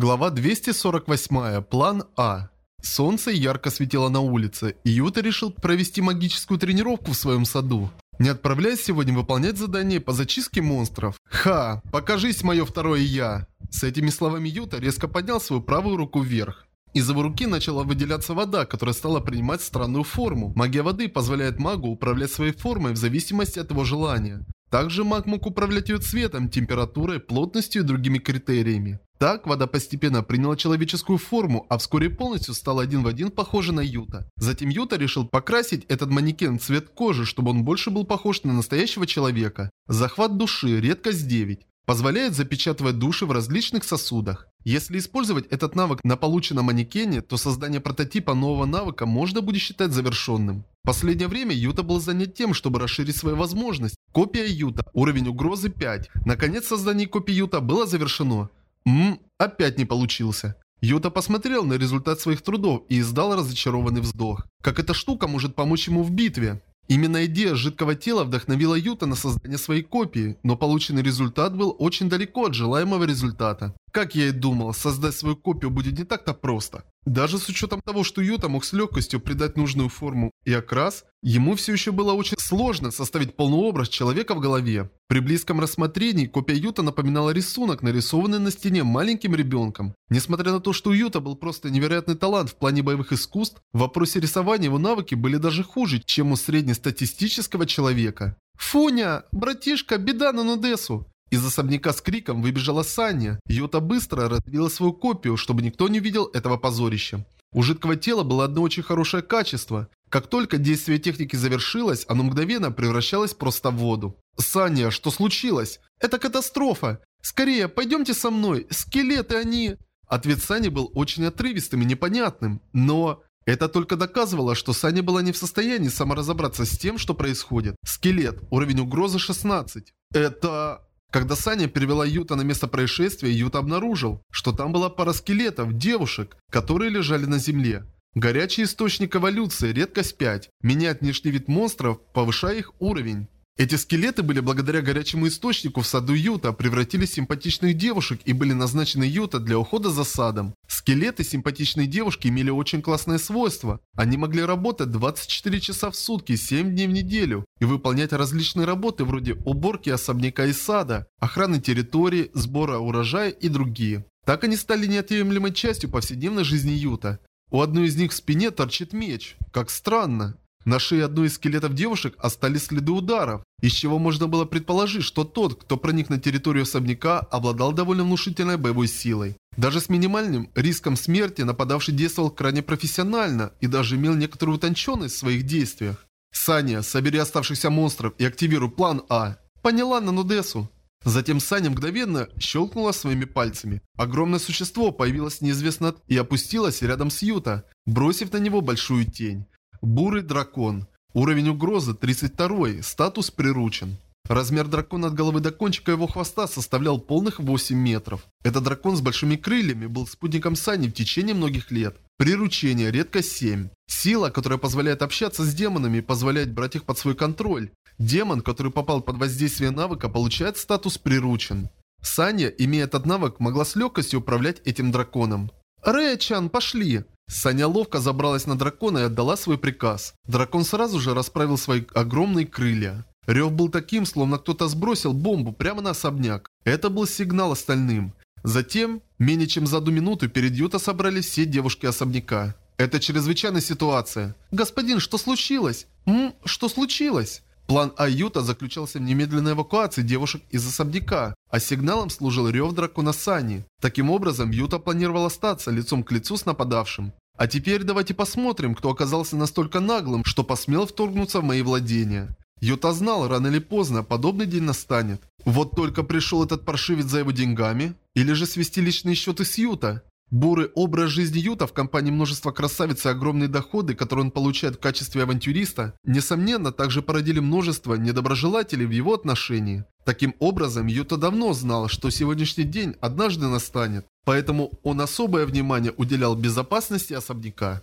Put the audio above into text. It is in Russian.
Глава 248. План А. Солнце ярко светило на улице, и Юта решил провести магическую тренировку в своем саду. Не отправляясь сегодня выполнять задание по зачистке монстров. Ха, покажись мое второе «я». С этими словами Юта резко поднял свою правую руку вверх. Из его руки начала выделяться вода, которая стала принимать странную форму. Магия воды позволяет магу управлять своей формой в зависимости от его желания. Также маг мог управлять ее цветом, температурой, плотностью и другими критериями. Так вода постепенно приняла человеческую форму, а вскоре полностью стала один в один похожа на Юта. Затем Юта решил покрасить этот манекен цвет кожи, чтобы он больше был похож на настоящего человека. Захват души, редкость 9. Позволяет запечатывать души в различных сосудах. Если использовать этот навык на полученном манекене, то создание прототипа нового навыка можно будет считать завершенным. В последнее время Юта был занят тем, чтобы расширить свои возможности. Копия Юта, уровень угрозы 5. Наконец создание копии Юта было завершено. Ммм, опять не получился. Юта посмотрел на результат своих трудов и издал разочарованный вздох. Как эта штука может помочь ему в битве? Именно идея жидкого тела вдохновила Юта на создание своей копии, но полученный результат был очень далеко от желаемого результата. Как я и думал, создать свою копию будет не так-то просто. Даже с учетом того, что Юта мог с легкостью придать нужную форму и окрас, ему все еще было очень сложно составить полный образ человека в голове. При близком рассмотрении копия Юта напоминала рисунок, нарисованный на стене маленьким ребенком. Несмотря на то, что у Юта был просто невероятный талант в плане боевых искусств, в вопросе рисования его навыки были даже хуже, чем у среднестатистического человека. «Фуня! Братишка, беда на Нудесу!» Из особняка с криком выбежала Саня. Юта быстро развила свою копию, чтобы никто не видел этого позорища. У жидкого тела было одно очень хорошее качество. Как только действие техники завершилось, оно мгновенно превращалось просто в воду. «Саня, что случилось?» «Это катастрофа! Скорее, пойдемте со мной! Скелеты они...» Ответ Сани был очень отрывистым и непонятным, но... Это только доказывало, что Саня была не в состоянии саморазобраться с тем, что происходит. Скелет, уровень угрозы 16. Это... Когда Саня перевела Юта на место происшествия, Юта обнаружил, что там была пара скелетов, девушек, которые лежали на земле. Горячий источник эволюции, редкость 5, меняет внешний вид монстров, повышая их уровень. Эти скелеты были благодаря горячему источнику в саду Юта превратились в симпатичных девушек и были назначены Юта для ухода за садом. Скелеты симпатичной девушки имели очень классное свойство. Они могли работать 24 часа в сутки, 7 дней в неделю и выполнять различные работы вроде уборки особняка и сада, охраны территории, сбора урожая и другие. Так они стали неотъемлемой частью повседневной жизни Юта. У одной из них в спине торчит меч. Как странно. На шее одной из скелетов девушек остались следы ударов, из чего можно было предположить, что тот, кто проник на территорию особняка, обладал довольно внушительной боевой силой. Даже с минимальным риском смерти нападавший действовал крайне профессионально и даже имел некоторую утонченность в своих действиях. «Саня, собери оставшихся монстров и активируй план А». «Поняла, Нанудесу». Затем Саня мгновенно щелкнула своими пальцами. Огромное существо появилось неизвестно и опустилось рядом с Юта, бросив на него большую тень. Бурый дракон. Уровень угрозы 32, статус приручен. Размер дракона от головы до кончика его хвоста составлял полных 8 метров. Этот дракон с большими крыльями был спутником Сани в течение многих лет. Приручение, редкость 7. Сила, которая позволяет общаться с демонами, позволяет брать их под свой контроль. Демон, который попал под воздействие навыка, получает статус приручен. Саня, имея этот навык, могла с легкостью управлять этим драконом. «Рэя-чан, пошли!» Саня ловко забралась на дракона и отдала свой приказ. Дракон сразу же расправил свои огромные крылья. Рев был таким, словно кто-то сбросил бомбу прямо на особняк. Это был сигнал остальным. Затем, менее чем за одну минуту, перед Юта собрались все девушки особняка. Это чрезвычайная ситуация. «Господин, что случилось?» «М? Что случилось?» План Аюта заключался в немедленной эвакуации девушек из особняка, а сигналом служил рев дракона Сани. Таким образом, Юта планировал остаться лицом к лицу с нападавшим. А теперь давайте посмотрим, кто оказался настолько наглым, что посмел вторгнуться в мои владения. Юта знал, рано или поздно подобный день настанет. Вот только пришел этот паршивец за его деньгами? Или же свести личные счеты с Юта? Бурый образ жизни Юта в компании множества красавиц и огромные доходы, которые он получает в качестве авантюриста, несомненно, также породили множество недоброжелателей в его отношении. Таким образом, Юта давно знал, что сегодняшний день однажды настанет, поэтому он особое внимание уделял безопасности особняка.